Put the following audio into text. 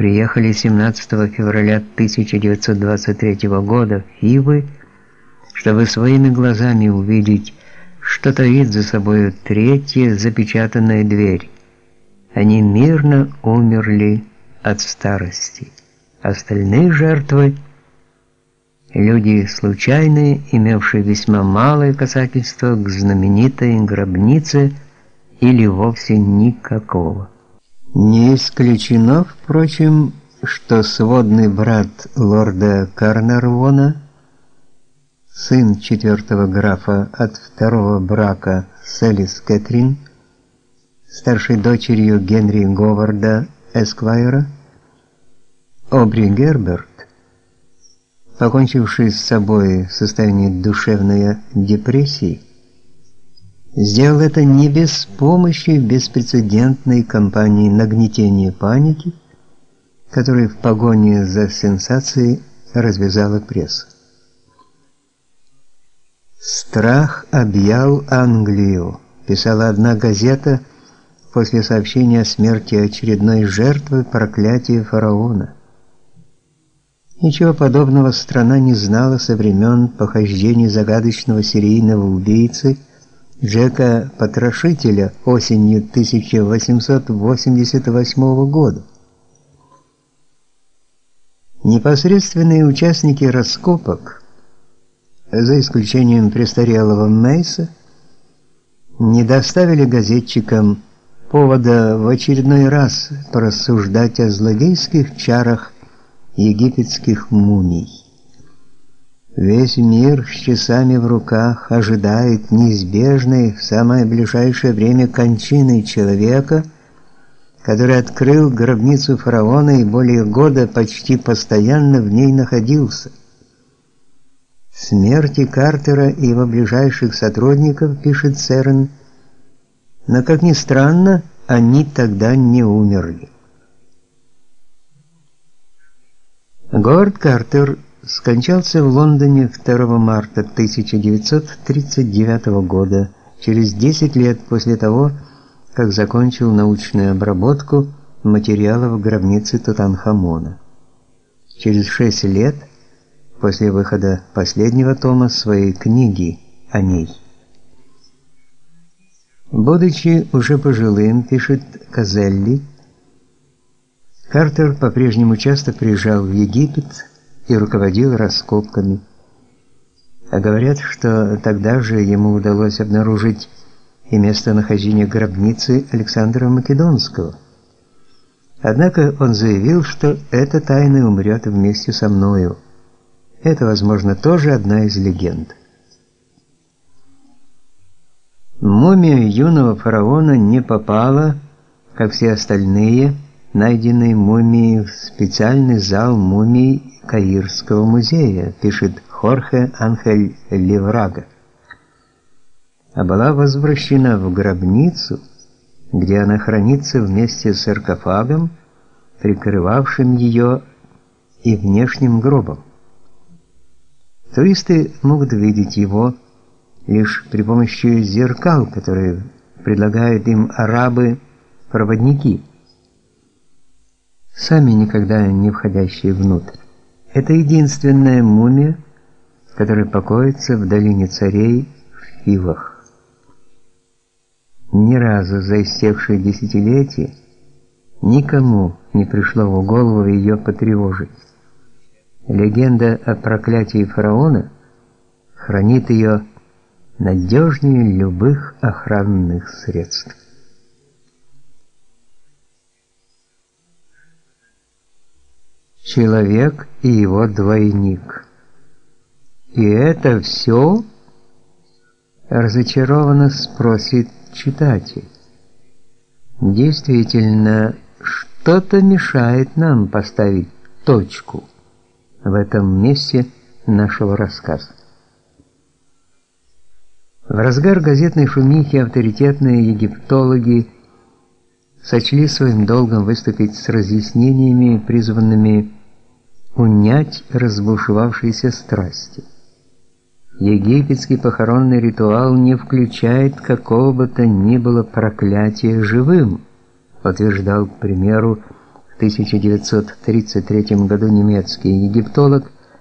приехали 17 февраля 1923 года в Хивы, чтобы своими глазами увидеть, что таит за собой третья запечатанная дверь. Они мирно умерли от старости. Остальные жертвы люди случайные, имевшие весьма малое касательство к знаменитой гробнице или вовсе никакого. Не исключено, впрочем, что сводный брат лорда Карнарвона, сын четвертого графа от второго брака с Элис Кэтрин, старшей дочерью Генри Говарда Эсквайра, Обри Герберт, покончивший с собой в состоянии душевной депрессии, сделал это не без помощи беспрецедентной кампании нагнетения паники, которую в погоне за сенсацией развязала пресса. Страх объял Англию, писала одна газета после сообщения о смерти очередной жертвы проклятия фараона. Ничего подобного страна не знала со времен похождений загадочного серийного убийцы Джека Потрошителя осенью 1888 года. Непосредственные участники раскопок, за исключением престарелого Мейса, не доставили газетчикам повода в очередной раз порассуждать о злодейских чарах египетских мумий. Весь мир с часами в руках ожидает неизбежной в самое ближайшее время кончины человека, который открыл гробницу фараона и более года почти постоянно в ней находился. Смерти Картера и его ближайших сотрудников, пишет Церн, но, как ни странно, они тогда не умерли. Говард Картер скончался в Лондоне 2 марта 1939 года, через 10 лет после того, как закончил научную обработку материалов гробницы Тутанхамона. Через 6 лет после выхода последнего тома своей книги о ней. Будучи уже пожилым, пишет Казелли, Картер по-прежнему часто приезжал в Египет и руководил раскопками. А говорят, что тогда же ему удалось обнаружить и местонахождение гробницы Александра Македонского. Однако он заявил, что эта тайна умрет вместе со мною. Это, возможно, тоже одна из легенд. Мумия юного фараона не попала, как все остальные, найденные мумии в специальный зал мумий Каирского музея, пишет Хорхе Анхель Леврага. А была возвращена в гробницу, где она хранится вместе с саркофагом, прикрывавшим ее и внешним гробом. Туристы могут видеть его лишь при помощи зеркал, которые предлагают им арабы-проводники сами никогда не входящие внутрь. Это единственная мумия, которая покоится в долине царей в Фивах. Ни разу за истекшие десятилетия никому не пришло в голову ее потревожить. Легенда о проклятии фараона хранит ее надежнее любых охранных средств. Человек и его двойник. И это все? Разочарованно спросит читатель. Действительно, что-то мешает нам поставить точку в этом месте нашего рассказа. В разгар газетной шумихи авторитетные египтологи сочли своим долгом выступить с разъяснениями, призванными унять разбушевавшиеся страсти. Египетский похоронный ритуал не включает какого бы то ни было проклятия живым, утверждал, к примеру, в 1933 году немецкий египтолог